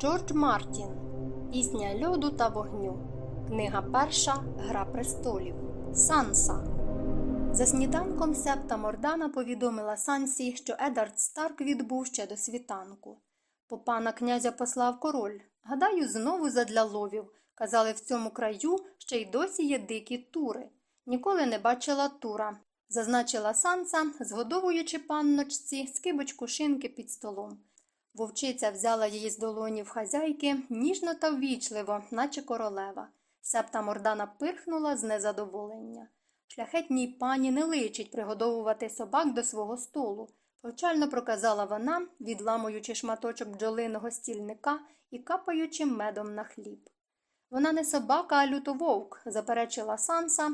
Джордж Мартін Пісня льоду та вогню. Книга перша Гра престолів. Санса. За сніданком Септа Мордана повідомила Сансі, що Едард Старк відбув ще до світанку. По пана князя послав король. Гадаю, знову задля ловів. Казали, в цьому краю ще й досі є дикі тури. Ніколи не бачила тура, зазначила Санса, згодовуючи панночці скибочку шинки під столом. Вовчиця взяла її з долонів хазяйки ніжно та ввічливо, наче королева. Септа мордана пирхнула з незадоволення. Шляхетній пані не личить пригодовувати собак до свого столу, повчально проказала вона, відламуючи шматочок бджолиного стільника і капаючи медом на хліб. Вона не собака, а лютововк, заперечила Санса,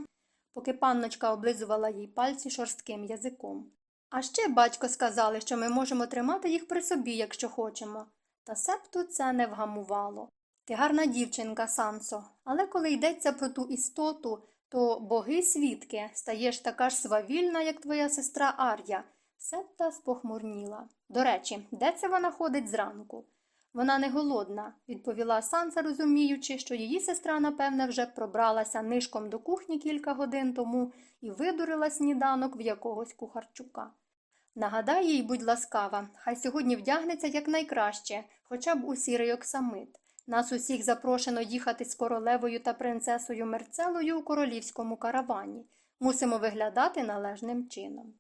поки панночка облизувала їй пальці шорстким язиком. А ще батько сказали, що ми можемо тримати їх при собі, якщо хочемо. Та септу це не вгамувало. Ти гарна дівчинка, Сансо, але коли йдеться про ту істоту, то боги свідки, стаєш така ж свавільна, як твоя сестра Ар'я. Септа спохмурніла. До речі, де це вона ходить зранку? Вона не голодна, відповіла Санса, розуміючи, що її сестра, напевне, вже пробралася нишком до кухні кілька годин тому і видурила сніданок в якогось кухарчука. Нагадай їй, будь ласкава, хай сьогодні вдягнеться якнайкраще, хоча б у сірий оксамит. Нас усіх запрошено їхати з королевою та принцесою Мерцелою у королівському каравані. Мусимо виглядати належним чином.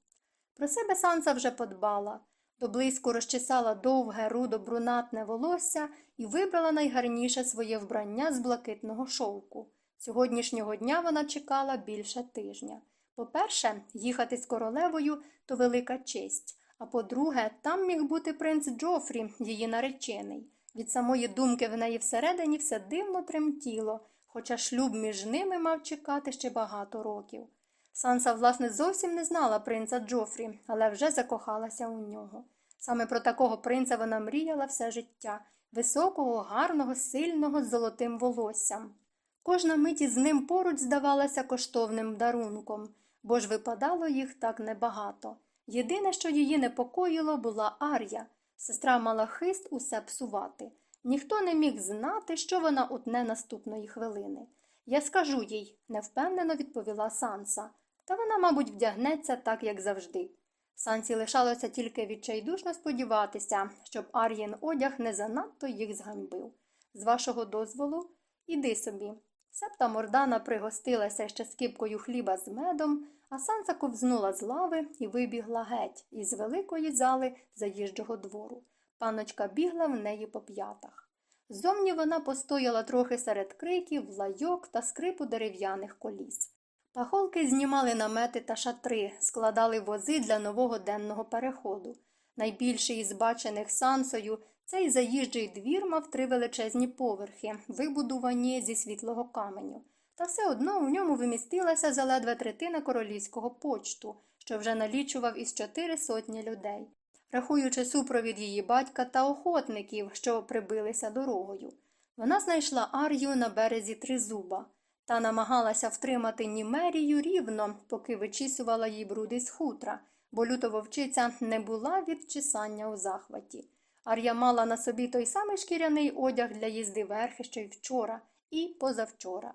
Про себе Санса вже подбала. Доблизько розчесала довге, рудо брунатне волосся і вибрала найгарніше своє вбрання з блакитного шовку. Сьогоднішнього дня вона чекала більше тижня. По-перше, їхати з королевою то велика честь, а по-друге, там міг бути принц Джофрі, її наречений. Від самої думки в неї всередині все дивно тремтіло, хоча шлюб між ними мав чекати ще багато років. Санса, власне, зовсім не знала принца Джофрі, але вже закохалася у нього. Саме про такого принца вона мріяла все життя високого, гарного, сильного, з золотим волоссям. Кожна мить із ним поруч здавалася коштовним дарунком, бо ж випадало їх так небагато. Єдине, що її непокоїло, була Ар'я. Сестра мала хист усе псувати. Ніхто не міг знати, що вона утне наступної хвилини. Я скажу їй, невпевнено відповіла Санса, та вона, мабуть, вдягнеться так, як завжди. Сансі лишалося тільки відчайдушно сподіватися, щоб Ар'єн одяг не занадто їх зганьбив. З вашого дозволу, іди собі. Септа мордана пригостилася ще скипкою хліба з медом, а Санса ковзнула з лави і вибігла геть із великої зали заїжджого двору. Паночка бігла в неї по п'ятах. Зовні вона постояла трохи серед криків, лайок та скрипу дерев'яних коліс. Пахолки знімали намети та шатри, складали вози для нового денного переходу. Найбільший із бачених сансою цей заїжджий двір мав три величезні поверхи, вибудувані зі світлого каменю. Та все одно у ньому вимістилася заледве третина королівського почту, що вже налічував із чотири сотні людей, рахуючи супровід її батька та охотників, що прибилися дорогою. Вона знайшла Ар'ю на березі Тризуба та намагалася втримати Німерію рівно, поки вичісувала їй бруди з хутра, бо лютововчиця не була від чесання у захваті. Ар'я мала на собі той самий шкіряний одяг для їзди верхи, що й вчора, і позавчора.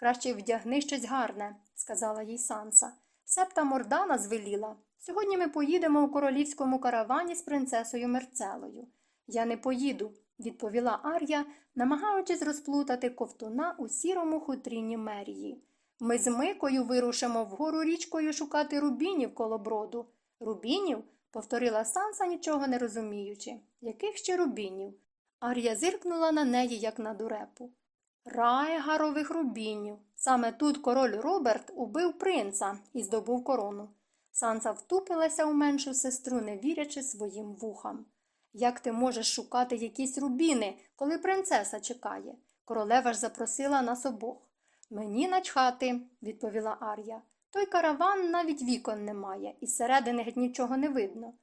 Краще вдягни щось гарне, сказала їй Санса. Септа Мордана звеліла. Сьогодні ми поїдемо у королівському каравані з принцесою Мерцелою. Я не поїду, відповіла Ар'я, намагаючись розплутати ковтуна у сірому хутріні мерії. Ми з Микою вирушимо вгору річкою шукати рубінів коло броду. Рубінів? повторила Санса, нічого не розуміючи. Яких ще рубінів? Ар'я зиркнула на неї, як на дурепу. Рай гарових рубінів. Саме тут король Роберт убив принца і здобув корону. Санса втупилася у меншу сестру, не вірячи своїм вухам. Як ти можеш шукати якісь рубіни, коли принцеса чекає? Королева ж запросила нас обох. Мені начхати, відповіла Ар'я. Той караван навіть вікон немає, і зсередини геть нічого не видно.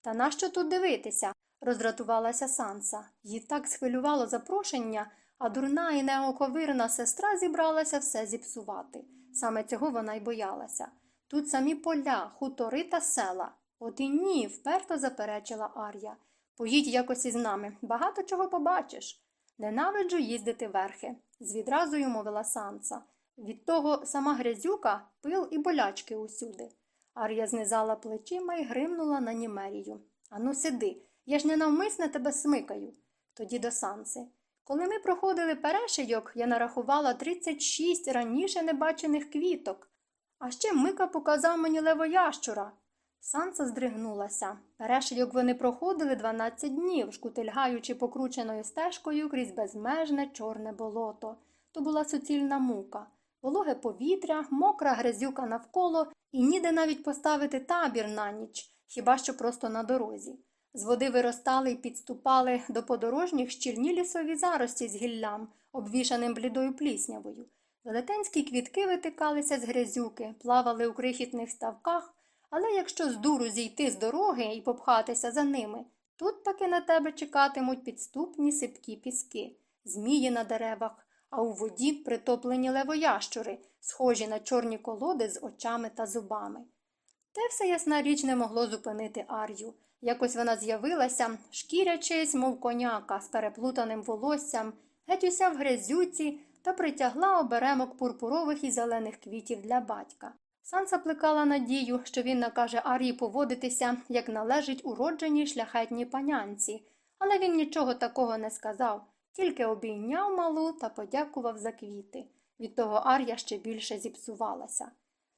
Та нащо тут дивитися? роздратувалася Санса. Їй так схвилювало запрошення, а дурна і неоковирна сестра зібралася все зіпсувати. Саме цього вона й боялася. Тут самі поля, хутори та села. От і ні, вперто заперечила Ар'я. Поїдь якось із нами, багато чого побачиш. Ненавиджу їздити верхи, з відразою мовила Санса. Від того сама грязюка, пил і болячки усюди. Ар'я знизала плечима і гримнула на Німерію. Ану, сиди, я ж не навмисне тебе смикаю. Тоді до Санси. Коли ми проходили перешийок, я нарахувала 36 раніше небачених квіток. А ще Мика показав мені левоящура. Санса здригнулася. Перешийок вони проходили 12 днів, шкутильгаючи покрученою стежкою крізь безмежне чорне болото. То була суцільна мука, вологе повітря, мокра грязюка навколо і ніде навіть поставити табір на ніч, хіба що просто на дорозі. З води виростали і підступали до подорожніх щільні лісові зарості з гіллям, обвішаним блідою пліснявою. Велетенські квітки витикалися з грязюки, плавали у крихітних ставках, але якщо з дуру зійти з дороги і попхатися за ними, тут таки на тебе чекатимуть підступні сипкі піски, змії на деревах, а у воді притоплені левоящури, схожі на чорні колоди з очами та зубами. Те все ясна річ не могло зупинити Ар'ю. Якось вона з'явилася, шкірячись, мов коняка, з переплутаним волоссям, геть уся в грязюці та притягла оберемок пурпурових і зелених квітів для батька. Санса плекала надію, що він накаже Арії поводитися, як належить уродженій шляхетній панянці, але він нічого такого не сказав, тільки обійняв малу та подякував за квіти. Від того Ар'я ще більше зіпсувалася.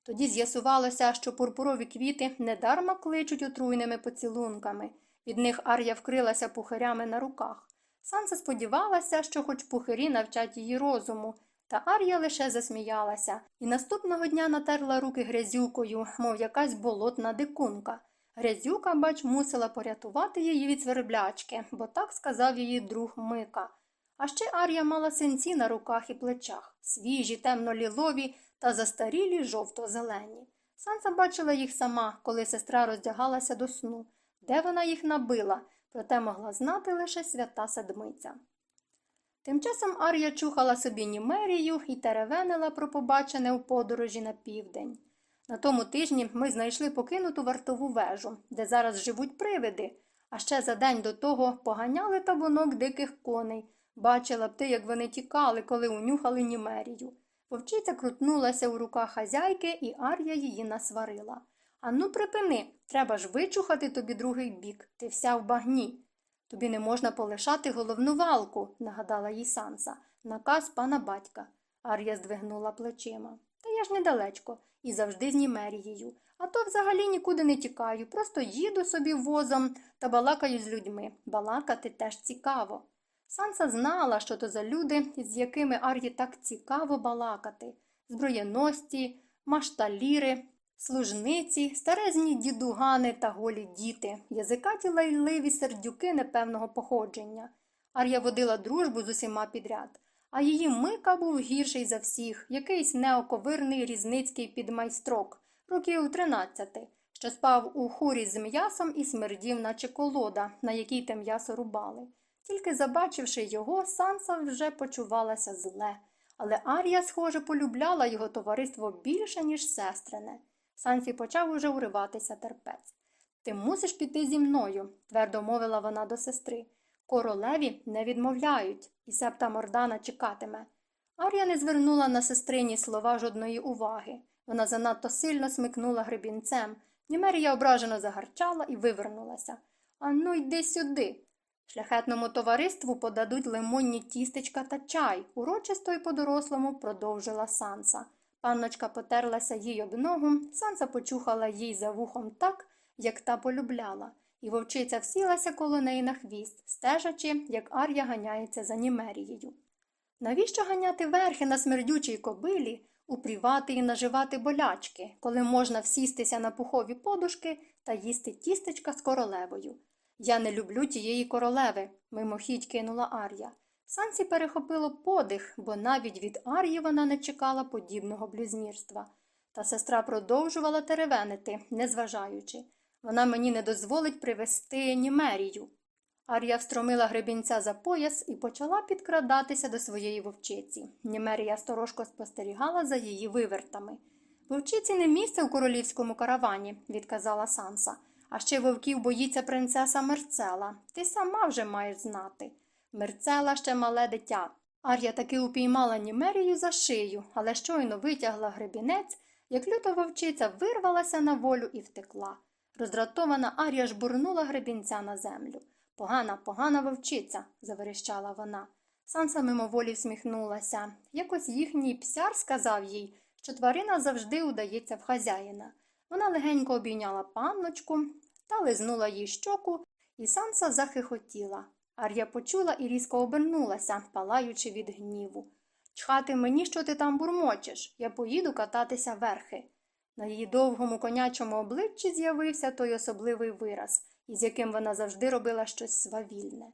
Тоді з'ясувалося, що пурпурові квіти недарма кличуть отруйними поцілунками. Від них Ар'я вкрилася пухарями на руках. Санса сподівалася, що хоч пухарі навчать її розуму, та Ар'я лише засміялася і наступного дня натерла руки грязюкою, мов якась болотна дикунка. Грязюка, бач, мусила порятувати її від сверблячки, бо так сказав її друг Мика. А ще Ар'я мала синці на руках і плечах, свіжі, темно-лілові та застарілі жовто-зелені. Санса бачила їх сама, коли сестра роздягалася до сну. Де вона їх набила, проте могла знати лише свята седмиця. Тим часом Ар'я чухала собі німерію і теревенила про побачене у подорожі на південь. На тому тижні ми знайшли покинуту вартову вежу, де зараз живуть привиди, а ще за день до того поганяли табунок диких коней. Бачила б ти, як вони тікали, коли унюхали німерію. Вовчиця крутнулася у руках хазяйки, і Ар'я її насварила. Ану, припини, треба ж вичухати тобі другий бік, ти вся в багні. Тобі не можна полишати головну валку, нагадала їй Санса, наказ пана батька. Ар'я здвигнула плечима. Та я ж недалечко і завжди з Німерією. А то взагалі нікуди не тікаю, просто їду собі возом та балакаю з людьми. Балакати теж цікаво. Санса знала, що то за люди, з якими Ар'ї так цікаво балакати зброєності, машталіри, служниці, старезні дідугани та голі діти, язикаті лайливі сердюки непевного походження. Ар'я водила дружбу з усіма підряд, а її мика був гірший за всіх, якийсь неоковирний різницький підмайстрок, років тринадцяти, що спав у хурі з м'ясом і смердів, наче колода, на якій те м'ясо рубали. Тільки забачивши його, Санса вже почувалася зле, але Ар'я, схоже, полюбляла його товариство більше, ніж сестрине. Сансі почав уже уриватися терпець. Ти мусиш піти зі мною, твердо мовила вона до сестри. Королеві не відмовляють, і септа Мордана чекатиме. Ар'я не звернула на сестрині слова жодної уваги. Вона занадто сильно смикнула гребінцем. Німерія ображено загарчала і вивернулася. Ану, йди сюди. Шляхетному товариству подадуть лимонні тістечка та чай, урочисто й по-дорослому продовжила Санса. Панночка потерлася їй об ногу, Санса почухала їй за вухом так, як та полюбляла, і вовчиця всілася коло неї на хвіст, стежачи, як Ар'я ганяється за Німерією. Навіщо ганяти верхи на смердючій кобилі, упрівати і наживати болячки, коли можна всістися на пухові подушки та їсти тістечка з королевою? Я не люблю тієї королеви, мимохідь кинула Ар'я. Сансі перехопило подих, бо навіть від Ар'ї вона не чекала подібного блюзнірства. Та сестра продовжувала теревенити, незважаючи. Вона мені не дозволить привести Німерію. Ар'я встромила гребінця за пояс і почала підкрадатися до своєї вовчиці. Німерія сторожко спостерігала за її вивертами. Вовчиці не місце у королівському каравані, відказала Санса. А ще вовків боїться принцеса Мерцела. Ти сама вже маєш знати. Мерцела ще мале дитя. Ар'я таки упіймала Німерію за шию, але щойно витягла гребінець, як люта вовчиця вирвалася на волю і втекла. Роздратована Ар'я жбурнула гребінця на землю. Погана, погана вовчиця, заверещала вона. Санса мимоволі всміхнулася. Якось їхній псяр сказав їй, що тварина завжди удається в хазяїна. Вона легенько обійняла панночку та лизнула їй щоку, і Санса захихотіла. Ар'я почула і різко обернулася, палаючи від гніву. Чхати мені, що ти там бурмочеш, я поїду кататися верхи. На її довгому конячому обличчі з'явився той особливий вираз, із яким вона завжди робила щось свавільне.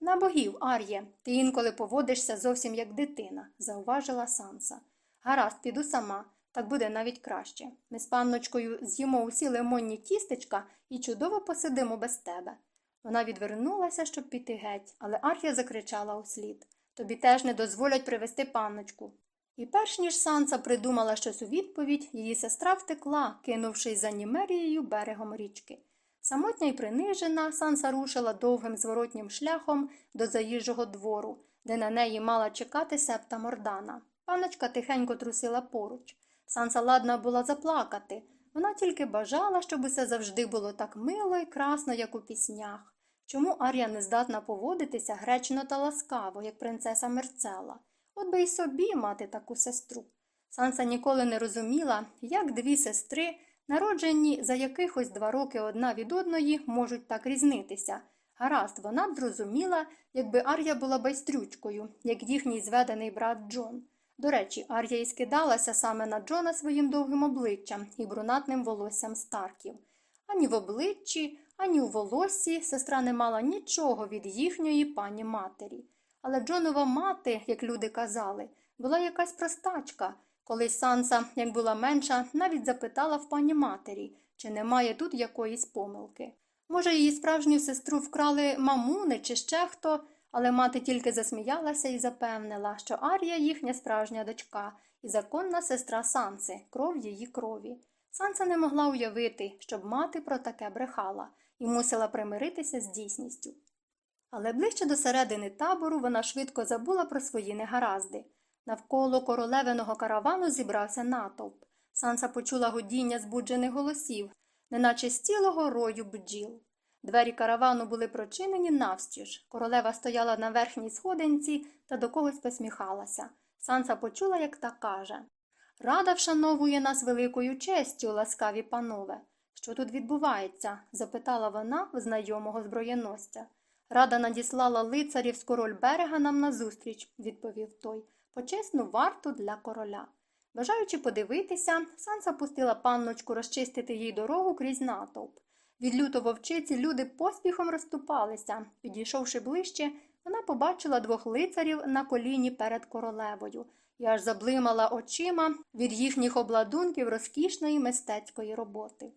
На богів, Ар'є, ти інколи поводишся зовсім як дитина, зауважила Санса. Гаразд, піду сама, так буде навіть краще. Ми з панночкою з'їмо усі лимонні тістечка і чудово посидимо без тебе. Вона відвернулася, щоб піти геть, але Ар'я закричала услід Тобі теж не дозволять привезти панночку. І перш ніж Санса придумала щось у відповідь, її сестра втекла, кинувшись за Німерією берегом річки. Самотня й принижена, Санса рушила довгим зворотнім шляхом до заїжджого двору, де на неї мала чекати септа Мордана. Паночка тихенько трусила поруч. Санса ладна була заплакати. Вона тільки бажала, щоб усе завжди було так мило і красно, як у піснях. Чому Ар'я не здатна поводитися гречно та ласкаво, як принцеса Мерцела? От би й собі мати таку сестру. Санса ніколи не розуміла, як дві сестри, народжені за якихось два роки одна від одної, можуть так різнитися. Гаразд, вона б зрозуміла, якби Ар'я була байстрючкою, як їхній зведений брат Джон. До речі, Ар'я і скидалася саме на Джона своїм довгим обличчям і брунатним волоссям старків. Ані в обличчі, ані у волоссі сестра не мала нічого від їхньої пані матері. Але Джонова мати, як люди казали, була якась простачка. Колись Санса, як була менша, навіть запитала в пані матері, чи немає тут якоїсь помилки. Може, її справжню сестру вкрали мамуни чи ще хто, але мати тільки засміялася і запевнила, що Арія їхня справжня дочка і законна сестра Санси, кров її крові. Санса не могла уявити, щоб мати про таке брехала, і мусила примиритися з дійсністю. Але ближче до середини табору вона швидко забула про свої негаразди. Навколо королевиного каравану зібрався натовп. Санса почула гудіння збуджених голосів, неначе з цілого рою бджіл. Двері каравану були прочинені навстіж. Королева стояла на верхній сходинці та до когось посміхалася. Санса почула, як та каже Рада вшановує нас великою честю, ласкаві панове. Що тут відбувається? запитала вона в знайомого зброєносця. Рада надіслала лицарів з король берега нам назустріч, відповів той, почесну варту для короля. Бажаючи подивитися, Санса пустила панночку розчистити їй дорогу крізь натовп. Від люто вовчиці люди поспіхом розступалися. Підійшовши ближче, вона побачила двох лицарів на коліні перед королевою і аж заблимала очима від їхніх обладунків розкішної мистецької роботи.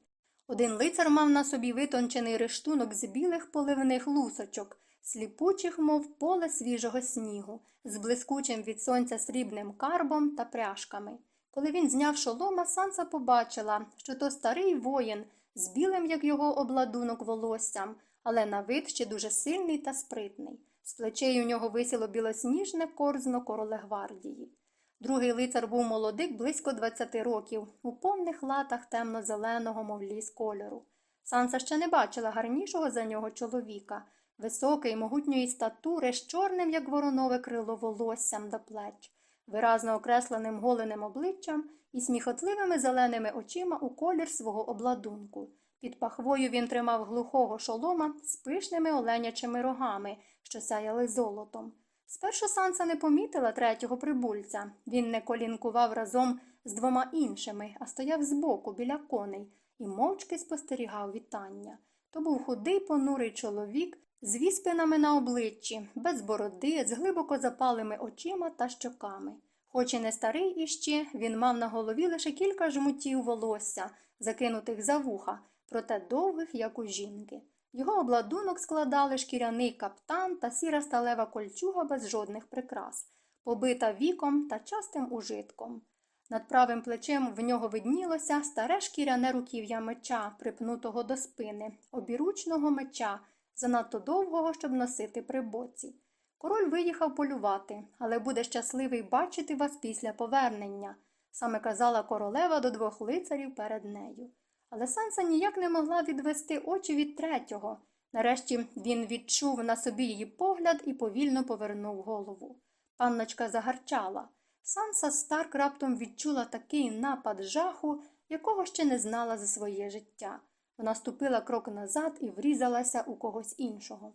Один лицар мав на собі витончений рештунок з білих поливних лусочок, сліпучих, мов поле свіжого снігу, з блискучим від сонця срібним карбом та пряжками. Коли він зняв шолома, Санса побачила, що то старий воїн з білим, як його обладунок, волоссям, але на вид ще дуже сильний та спритний. З плечей у нього висіло білосніжне корзно королегвардії. Другий лицар був молодик близько 20 років, у повних латах темно-зеленого, мов ліс кольору. Санса ще не бачила гарнішого за нього чоловіка, високий, могутньої статури, з чорним, як воронове крило волоссям до плеч, виразно окресленим голеним обличчям і сміхотливими зеленими очима у колір свого обладунку. Під пахвою він тримав глухого шолома з пишними оленячими рогами, що сяяли золотом. Спершу Санса не помітила третього прибульця. Він не колінкував разом з двома іншими, а стояв збоку біля коней і мовчки спостерігав вітання. То був худий понурий чоловік з віспинами на обличчі, без бороди, з глибоко запалими очима та щоками. Хоч і не старий іще, він мав на голові лише кілька жмутів волосся, закинутих за вуха, проте довгих, як у жінки. Його обладунок складали шкіряний каптан та сіра сталева кольчуга без жодних прикрас, побита віком та частим ужитком. Над правим плечем в нього виднілося старе шкіряне руків'я меча, припнутого до спини, обіручного меча, занадто довгого, щоб носити при боці. Король виїхав полювати, але буде щасливий бачити вас після повернення, саме казала королева до двох лицарів перед нею. Але Санса ніяк не могла відвести очі від третього. Нарешті він відчув на собі її погляд і повільно повернув голову. Панночка загарчала. Санса Старк раптом відчула такий напад жаху, якого ще не знала за своє життя. Вона ступила крок назад і врізалася у когось іншого.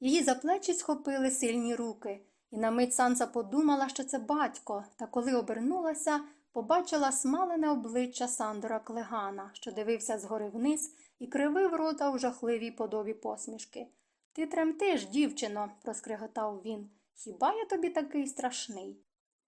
Її за плечі схопили сильні руки, і на мить Санса подумала, що це батько, та коли обернулася, побачила смалене обличчя Сандора Клегана, що дивився згори вниз і кривив рота у жахливій подобі посмішки. Ти тремтиш, дівчино, проскриготав він. Хіба я тобі такий страшний?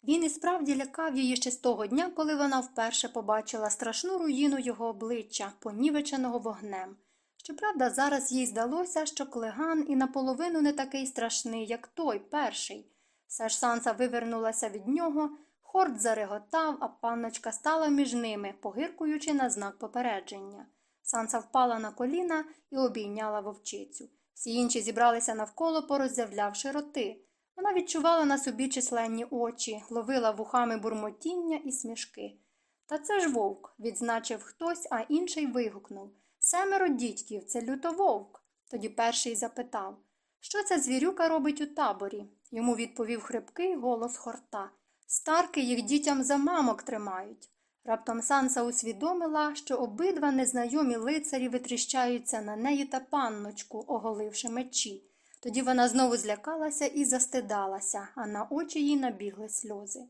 Він і справді лякав її ще з того дня, коли вона вперше побачила страшну руїну його обличчя, понівеченого вогнем. Щоправда, зараз їй здалося, що клеган і наполовину не такий страшний, як той перший. Все ж Санса вивернулася від нього, хорд зареготав, а панночка стала між ними, погиркуючи на знак попередження. Санса впала на коліна і обійняла вовчицю. Всі інші зібралися навколо, пороззявлявши роти. Вона відчувала на собі численні очі, ловила вухами бурмотіння і смішки. Та це ж вовк, відзначив хтось, а інший вигукнув. Семеро дідьків, це лютововк. Тоді перший запитав, що ця звірюка робить у таборі? Йому відповів хрипкий голос хорта. Старки їх дітям за мамок тримають. Раптом Санса усвідомила, що обидва незнайомі лицарі витріщаються на неї та панночку, оголивши мечі. Тоді вона знову злякалася і застидалася, а на очі їй набігли сльози.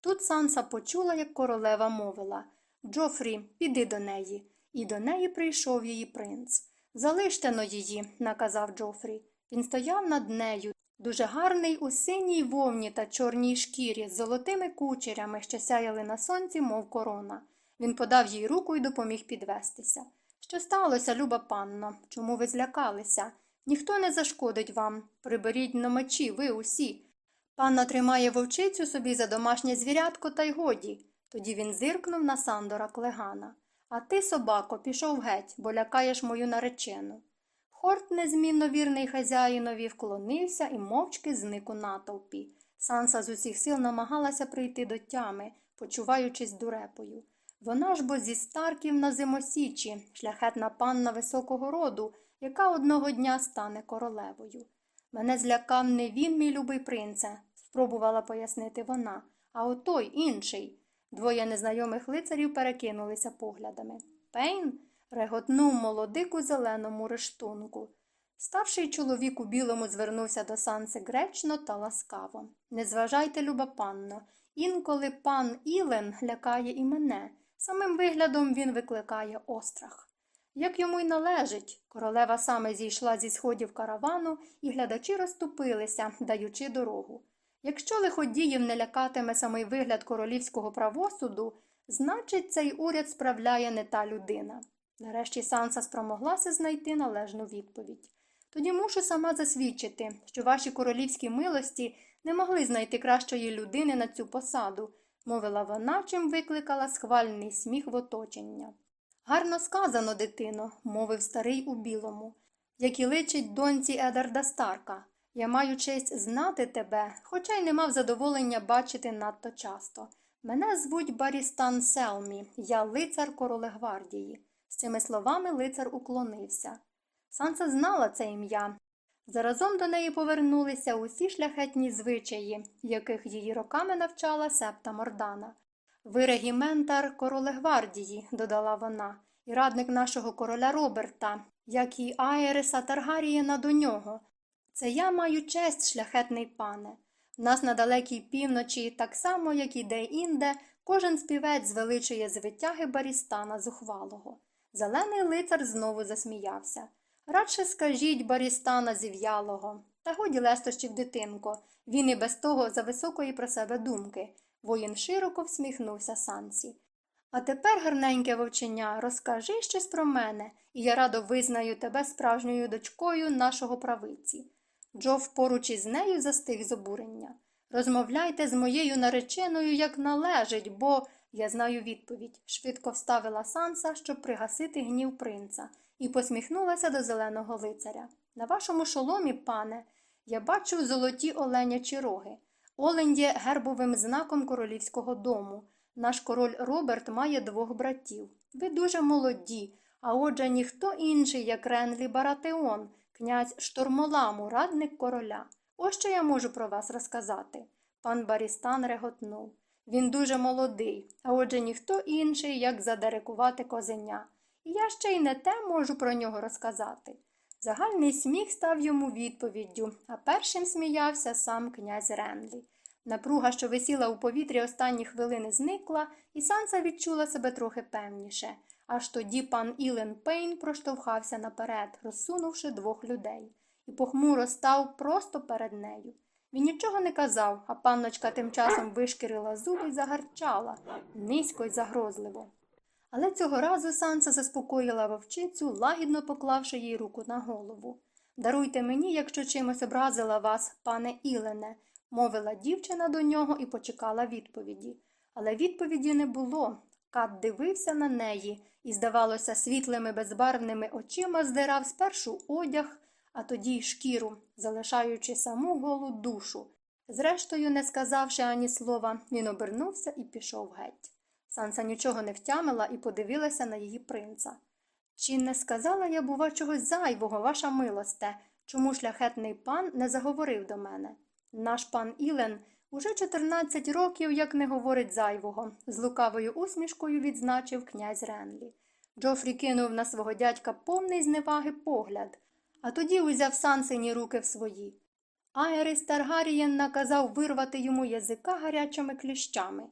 Тут Санса почула, як королева мовила Джофрі, піди до неї. І до неї прийшов її принц. Залиште но її, наказав Джофрі. Він стояв над нею, дуже гарний у синій вовні та чорній шкірі з золотими кучерями, що сяяли на сонці, мов корона. Він подав їй руку і допоміг підвестися. Що сталося, люба панно? Чому ви злякалися? Ніхто не зашкодить вам. Приберіть на мечі, ви усі. Панна тримає вовчицю собі за домашнє звірятко, та й годі. Тоді він зиркнув на Сандора Клегана. А ти, собако, пішов геть, бо лякаєш мою наречену. Хорт, незмінно вірний хазяїнові, вклонився і мовчки зник у натовпі. Санса з усіх сил намагалася прийти до тями, почуваючись дурепою. Вона ж бо зі старків на зимосічі, шляхетна панна високого роду, яка одного дня стане королевою. Мене злякав не він, мій любий принце, спробувала пояснити вона, а отой інший. Двоє незнайомих лицарів перекинулися поглядами. Пейн реготнув молодик у зеленому рештунку. Старший чоловік у білому звернувся до санси гречно та ласкаво. Не зважайте, люба панно, інколи пан Ілен лякає і мене. Самим виглядом він викликає острах. Як йому й належить, королева саме зійшла зі сходів каравану, і глядачі розступилися, даючи дорогу. Якщо лиходіїв не лякатиме самий вигляд королівського правосуду, значить, цей уряд справляє не та людина. Нарешті Санса спромоглася знайти належну відповідь. Тоді мушу сама засвідчити, що ваші королівські милості не могли знайти кращої людини на цю посаду, мовила вона, чим викликала схвальний сміх в оточення. Гарно сказано, дитино, мовив старий у білому, як і личить доньці Едарда Старка. Я маю честь знати тебе, хоча й не мав задоволення бачити надто часто. Мене звуть Барістан Селмі, я лицар королегвардії. З цими словами лицар уклонився. Санса знала це ім'я. Заразом до неї повернулися усі шляхетні звичаї, яких її роками навчала септа Мордана. Ви регіментар королегвардії, додала вона, і радник нашого короля Роберта, як і Аєреса Таргарієна до нього. Це я маю честь, шляхетний пане. В нас на далекій півночі, так само, як і де-інде, кожен співець звеличує звитяги барістана зухвалого. Зелений лицар знову засміявся. Радше скажіть барістана зів'ялого. Та годі лестощів, дитинко, він і без того за високої про себе думки. Воїн широко всміхнувся Сансі. А тепер, гарненьке вовчення, розкажи щось про мене, і я радо визнаю тебе справжньою дочкою нашого правиці. Джов поруч із нею застиг з обурення. Розмовляйте з моєю нареченою, як належить, бо Я знаю відповідь, швидко вставила Санса, щоб пригасити гнів принца, і посміхнулася до зеленого лицаря. На вашому шоломі, пане, я бачу золоті оленячі роги. Олень є гербовим знаком королівського дому. Наш король Роберт має двох братів. Ви дуже молоді, а отже ніхто інший, як Ренлі Баратеон, князь Штормоламу, радник короля. Ось що я можу про вас розказати. Пан Барістан реготнув. Він дуже молодий, а отже ніхто інший, як задерекувати козеня. І я ще й не те можу про нього розказати. Загальний сміх став йому відповіддю, а першим сміявся сам князь Ренлі. Напруга, що висіла у повітрі останні хвилини, зникла, і Санса відчула себе трохи певніше. Аж тоді пан Ілен Пейн проштовхався наперед, розсунувши двох людей, і похмуро став просто перед нею. Він нічого не казав, а панночка тим часом вишкірила зуби й загарчала, низько й загрозливо. Але цього разу Санса заспокоїла вовчицю, лагідно поклавши їй руку на голову. Даруйте мені, якщо чимось образила вас, пане Ілене, мовила дівчина до нього і почекала відповіді. Але відповіді не було. Кат дивився на неї і, здавалося, світлими безбарвними очима здирав спершу одяг, а тоді й шкіру, залишаючи саму голу душу. Зрештою, не сказавши ані слова, він обернувся і пішов геть. Санса нічого не втямила і подивилася на її принца. Чи не сказала я, бува, чогось зайвого, ваша милосте, чому шляхетний пан не заговорив до мене? Наш пан Ілен уже 14 років, як не говорить зайвого, з лукавою усмішкою відзначив князь Ренлі. Джофрі кинув на свого дядька повний зневаги погляд, а тоді узяв сансині руки в свої. Аерис Таргарієн наказав вирвати йому язика гарячими кліщами.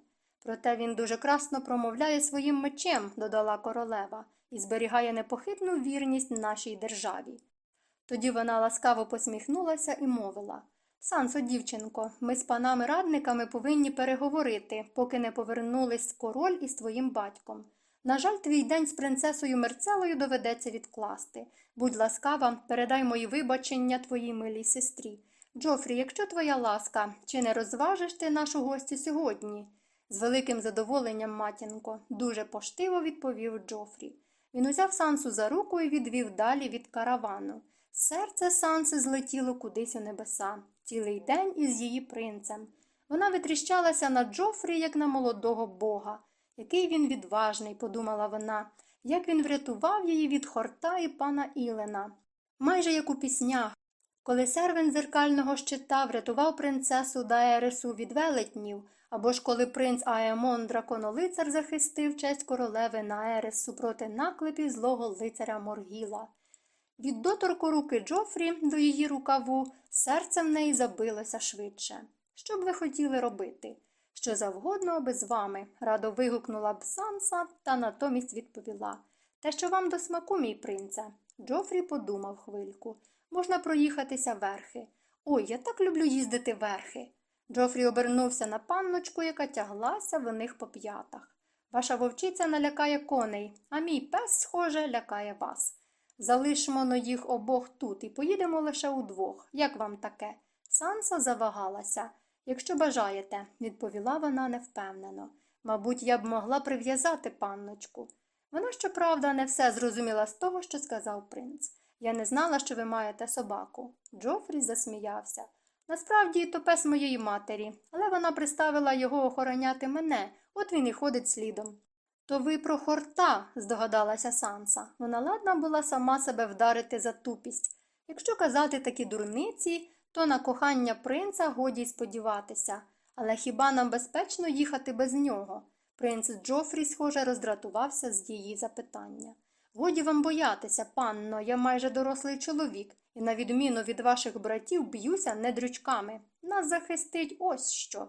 Проте він дуже красно промовляє своїм мечем, додала королева, і зберігає непохитну вірність нашій державі. Тоді вона ласкаво посміхнулася і мовила Сансо, дівчинко, ми з панами радниками повинні переговорити, поки не повернулись король із твоїм батьком. На жаль, твій день з принцесою Мерцелою доведеться відкласти. Будь ласкава, передай мої вибачення твоїй милій сестрі. Джофрі, якщо твоя ласка, чи не розважиш ти нашу гостю сьогодні? З великим задоволенням, матінко, дуже поштиво відповів Джофрі. Він узяв Сансу за руку і відвів далі від каравану. Серце Санси злетіло кудись у небеса, цілий день із її принцем. Вона витріщалася на Джофрі, як на молодого бога. Який він відважний, подумала вона, як він врятував її від хорта і пана Ілена. Майже як у піснях, коли сервен зеркального щита врятував принцесу Даересу від велетнів, або ж коли принц Аемон драконолицар захистив честь королеви Наерес супроти наклепів злого лицаря Моргіла. Від доторку руки Джофрі до її рукаву серце в неї забилося швидше. Що б ви хотіли робити? Що завгодно, аби з вами, радо вигукнула б Санса та натомість відповіла. Те, що вам до смаку, мій принце. Джофрі подумав хвильку. Можна проїхатися верхи. Ой, я так люблю їздити верхи. Джофрі обернувся на панночку, яка тяглася в них по п'ятах. Ваша вовчиця налякає коней, а мій пес, схоже, лякає вас. Залишмо но їх обох тут і поїдемо лише удвох. Як вам таке? Санса завагалася. Якщо бажаєте, відповіла вона невпевнено. Мабуть, я б могла прив'язати панночку. Вона, щоправда, не все зрозуміла з того, що сказав принц. Я не знала, що ви маєте собаку. Джофрі засміявся. Насправді, то пес моєї матері, але вона приставила його охороняти мене, от він і ходить слідом. То ви про хорта, здогадалася Санса. Вона ладна була сама себе вдарити за тупість. Якщо казати такі дурниці, то на кохання принца годі й сподіватися. Але хіба нам безпечно їхати без нього? Принц Джофрі, схоже, роздратувався з її запитання. Годі вам боятися, панно, я майже дорослий чоловік, і, на відміну від ваших братів, б'юся не дрючками. Нас захистить ось що.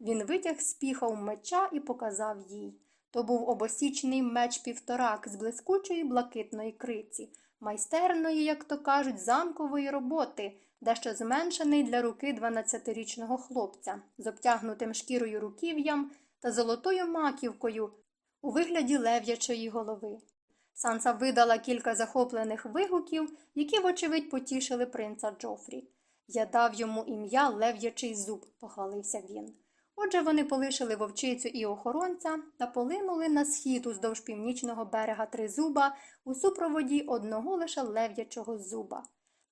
Він витяг з піхав меча і показав їй. То був обосічний меч півторак з блискучої блакитної криці, майстерної, як то кажуть, замкової роботи, дещо зменшений для руки 12-річного хлопця, з обтягнутим шкірою руків'ям та золотою маківкою у вигляді лев'ячої голови. Санса видала кілька захоплених вигуків, які, вочевидь, потішили принца Джофрі. Я дав йому ім'я лев'ячий зуб, похвалився він. Отже, вони полишили вовчицю і охоронця та полинули на схід уздовж північного берега Тризуба у супроводі одного лише лев'ячого зуба.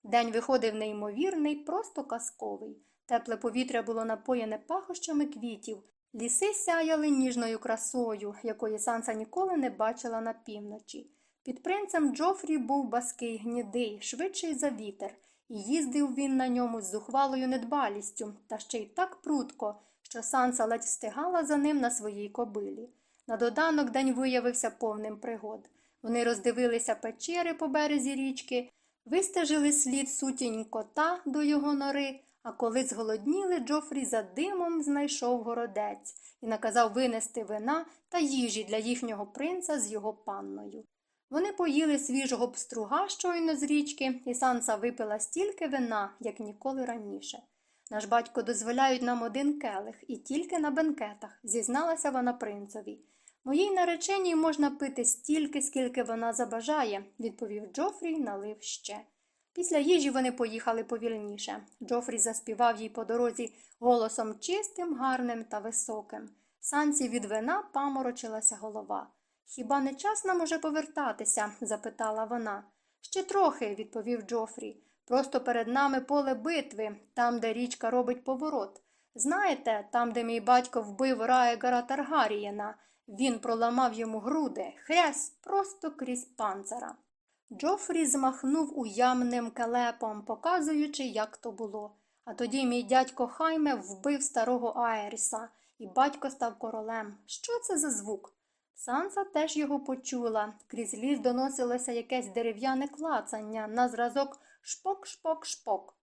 День виходив неймовірний, просто казковий. Тепле повітря було напоєне пахощами квітів, ліси сяяли ніжною красою, якої Санса ніколи не бачила на півночі. Під принцем Джофрі був баский гнідий, швидший за вітер, і їздив він на ньому з зухвалою недбалістю, та ще й так прутко, що Санса ледь встигала за ним на своїй кобилі. На доданок день виявився повним пригод. Вони роздивилися печери по березі річки, вистежили слід сутінь кота до його нори, а коли зголодніли, Джофрі за димом знайшов городець і наказав винести вина та їжі для їхнього принца з його панною. Вони поїли свіжого пструга щойно з річки, і Санса випила стільки вина, як ніколи раніше. Наш батько дозволяють нам один келих і тільки на бенкетах, зізналася вона принцові. Моїй нареченій можна пити стільки, скільки вона забажає, відповів Джофрі налив ще. Після їжі вони поїхали повільніше. Джофрі заспівав їй по дорозі голосом чистим, гарним та високим. Сансі від вина паморочилася голова. Хіба не час нам уже повертатися? запитала вона. Ще трохи, відповів Джофрі. Просто перед нами поле битви, там, де річка робить поворот. Знаєте, там, де мій батько вбив Раєгара Таргарієна, він проламав йому груди, хрясь просто крізь панцера. Джофрі змахнув уямним келепом, показуючи, як то було. А тоді мій дядько Хайме вбив старого Аеріса, і батько став королем. Що це за звук? Санса теж його почула. Крізь ліс доносилося якесь дерев'яне клацання на зразок шпок-шпок-шпок.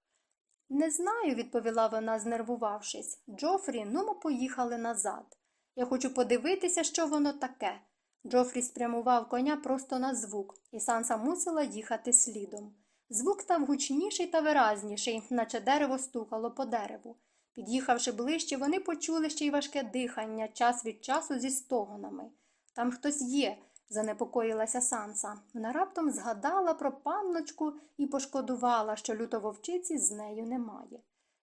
Не знаю, відповіла вона, знервувавшись. Джофрі, ну ми поїхали назад. Я хочу подивитися, що воно таке. Джофрі спрямував коня просто на звук, і Санса мусила їхати слідом. Звук став гучніший та виразніший, наче дерево стукало по дереву. Під'їхавши ближче, вони почули ще й важке дихання, час від часу зі стогонами. Там хтось є, занепокоїлася Санса. Вона раптом згадала про панночку і пошкодувала, що лютововчиці з нею немає.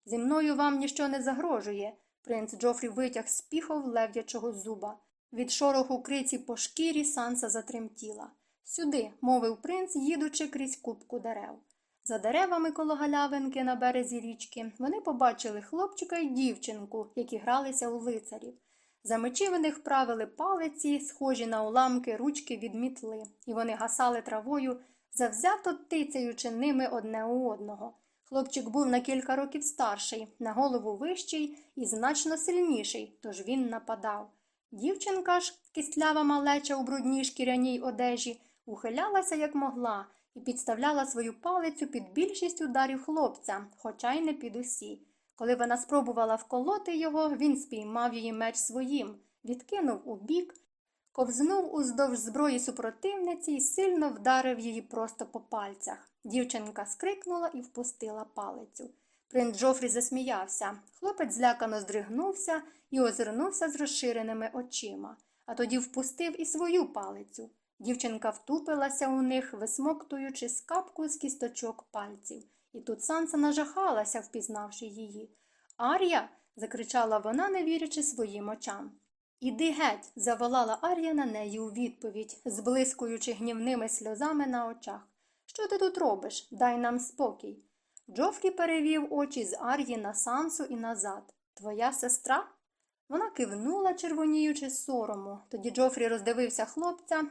Зі мною вам ніщо не загрожує. Принц Джофрі витяг з піхов лев'ячого зуба. Від шороху криці по шкірі Санса затремтіла. Сюди, мовив принц, їдучи крізь купку дерев. За деревами коло галявинки на березі річки вони побачили хлопчика і дівчинку, які гралися у лицарів. За мечі в них правили палиці, схожі на уламки ручки від мітли, і вони гасали травою, завзято тицяючи ними одне у одного. Хлопчик був на кілька років старший, на голову вищий і значно сильніший, тож він нападав. Дівчинка ж, кістлява малеча у брудній шкіряній одежі, ухилялася як могла і підставляла свою палицю під більшість ударів хлопця, хоча й не під усі. Коли вона спробувала вколоти його, він спіймав її меч своїм, відкинув у бік, ковзнув уздовж зброї супротивниці і сильно вдарив її просто по пальцях. Дівчинка скрикнула і впустила палицю. Принц Джофрі засміявся. Хлопець злякано здригнувся і озирнувся з розширеними очима, а тоді впустив і свою палицю. Дівчинка втупилася у них, висмоктуючи скапку з кісточок пальців. І тут Санса нажахалася, впізнавши її. Ар'я. закричала вона, не вірячи своїм очам. Іди геть, заволала Ар'я на неї у відповідь, зблискуючи гнівними сльозами на очах. Що ти тут робиш? Дай нам спокій. Джофрі перевів очі з Ар'ї на Сансу і назад. Твоя сестра? Вона кивнула, червоніючи сорому. Тоді Джофрі роздивився хлопця,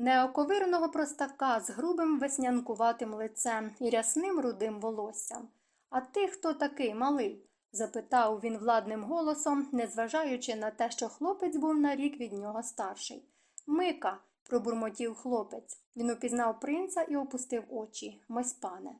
неоковирного простака з грубим веснянкуватим лицем і рясним рудим волоссям. А ти хто такий, малий? запитав він владним голосом, незважаючи на те, що хлопець був на рік від нього старший. Мика, пробурмотів хлопець. Він упізнав принца і опустив очі. Мось пане.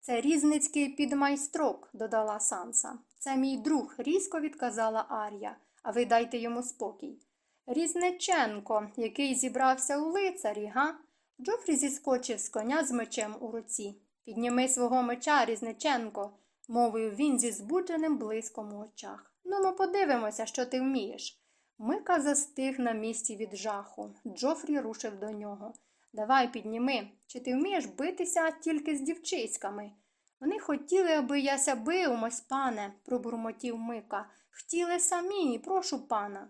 Це різницький підмайстрок, додала Санса. Це мій друг, різко відказала Ар'я, а ви дайте йому спокій. Різниченко, який зібрався у лицарі, га? Джофрі зіскочив з коня з мечем у руці. Підніми свого меча, Різниченко, мовив він зі збудженим блиском у очах. Ну, ми подивимося, що ти вмієш. Мика застиг на місці від жаху. Джофрі рушив до нього. Давай підніми, чи ти вмієш битися тільки з дівчиськами? Вони хотіли, аби яся бив, мось пане, пробурмотів Мика. Хотіли самі, прошу пана.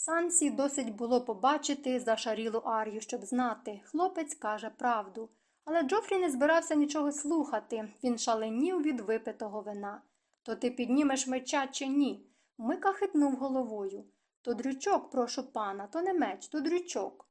Сансі досить було побачити зашарілу Ар'ю, щоб знати. Хлопець каже правду. Але Джофрі не збирався нічого слухати. Він шаленів від випитого вина. То ти піднімеш меча чи ні? Мика хитнув головою. То дрючок, прошу пана, то не меч, то дрючок.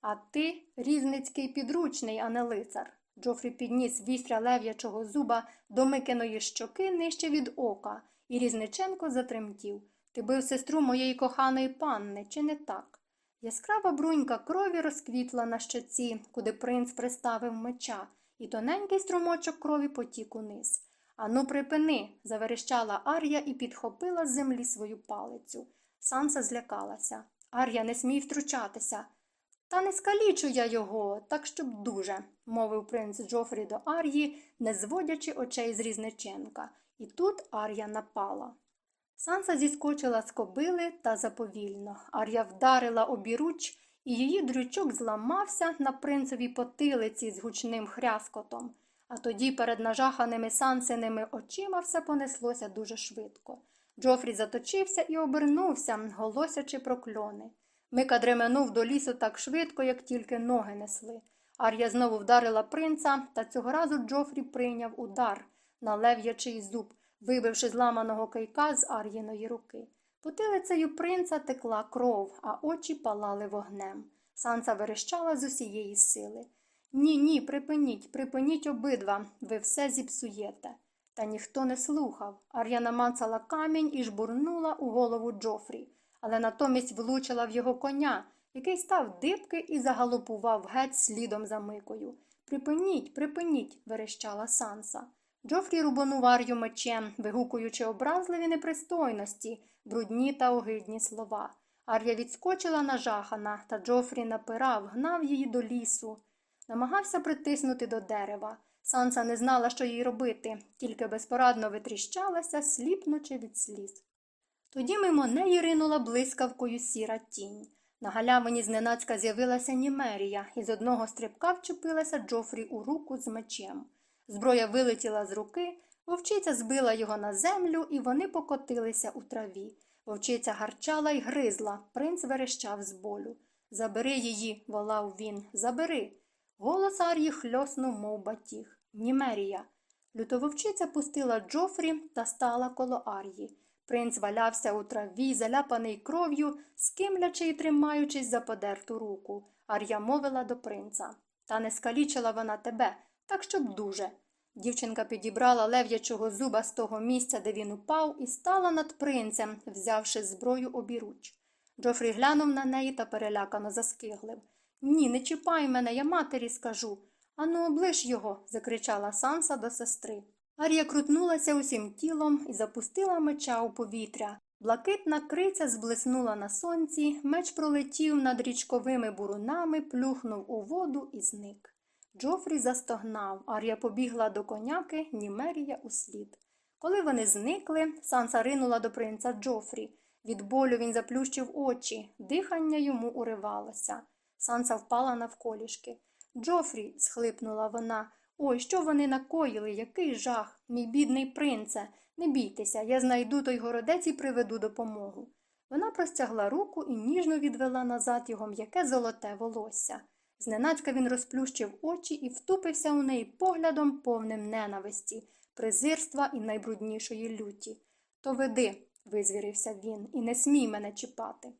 А ти різницький підручний, а не лицар. Джофрі підніс вістря лев'ячого зуба до Микиної щоки нижче від ока, і різниченко затремтів. Ти бив сестру моєї коханої панни, чи не так? Яскрава брунька крові розквітла на щоці, куди принц приставив меча, і тоненький струмочок крові потік униз. Ану, припини, заверещала Ар'я і підхопила з землі свою палицю. Санса злякалася. Ар'я, не смій втручатися. Та не скалічу я його, так щоб дуже, мовив принц Джофрі до Ар'ї, не зводячи очей з Різниченка. І тут Ар'я напала. Санса зіскочила з кобили та заповільно. Ар'я вдарила обіруч, і її дрючок зламався на принцевій потилиці з гучним хряскотом. А тоді перед нажаханими сансиними очима все понеслося дуже швидко. Джофрі заточився і обернувся, голосячи прокльони. Мика дременув до лісу так швидко, як тільки ноги несли. Ар'я знову вдарила принца, та цього разу Джофрі прийняв удар на лев'ячий зуб, вибивши зламаного кийка з Ар'їної руки. Потилицею принца текла кров, а очі палали вогнем. Санса верещала з усієї сили. Ні, ні, припиніть, припиніть обидва, ви все зіпсуєте. Та ніхто не слухав. Ар'я намацала камінь і жбурнула у голову Джофрі, але натомість влучила в його коня, який став дибки і загалопував геть слідом за микою. Припиніть, припиніть, верещала Санса. Джофрі рубанув Ар'ю мечем, вигукуючи образливі непристойності, брудні та огидні слова. Ар'я відскочила нажахана, та Джофрі напирав, гнав її до лісу. Намагався притиснути до дерева. Санса не знала, що їй робити, тільки безпорадно витріщалася, сліпнучи від сліз. Тоді мимо неї ринула блискавкою сіра тінь. На галявині зненацька з'явилася Німерія, і з одного стрибка вчепилася Джофрі у руку з мечем. Зброя вилетіла з руки, вовчиця збила його на землю, і вони покотилися у траві. Вовчиця гарчала й гризла, принц верещав з болю. Забери її, волав він, забери. Голос Ар'ї хльоснув, мов батіг. Німерія. Лютововчиця пустила Джофрі та стала коло Ар'ї. Принц валявся у траві, заляпаний кров'ю, скимлячи й тримаючись за подерту руку. Ар'я мовила до принца. Та не скалічила вона тебе, так щоб дуже. Дівчинка підібрала лев'ячого зуба з того місця, де він упав, і стала над принцем, взявши зброю обіруч. Джофрі глянув на неї та перелякано заскиглив. Ні, не чіпай мене, я матері скажу. Ану, облиш його, закричала Санса до сестри. Арія крутнулася усім тілом і запустила меча у повітря. Блакитна криця зблиснула на сонці, меч пролетів над річковими бурунами, плюхнув у воду і зник. Джофрі застогнав, Арія побігла до коняки, Німерія услід. Коли вони зникли, Санса ринула до принца Джофрі. Від болю він заплющив очі, дихання йому уривалося. Санса впала навколішки. Джофрі, схлипнула вона. Ой, що вони накоїли, який жах, мій бідний принце. Не бійтеся, я знайду той городець і приведу допомогу. Вона простягла руку і ніжно відвела назад його м'яке золоте волосся. Зненацька він розплющив очі і втупився у неї поглядом повним ненависті, презирства і найбруднішої люті. То веди, визвірився він, і не смій мене чіпати.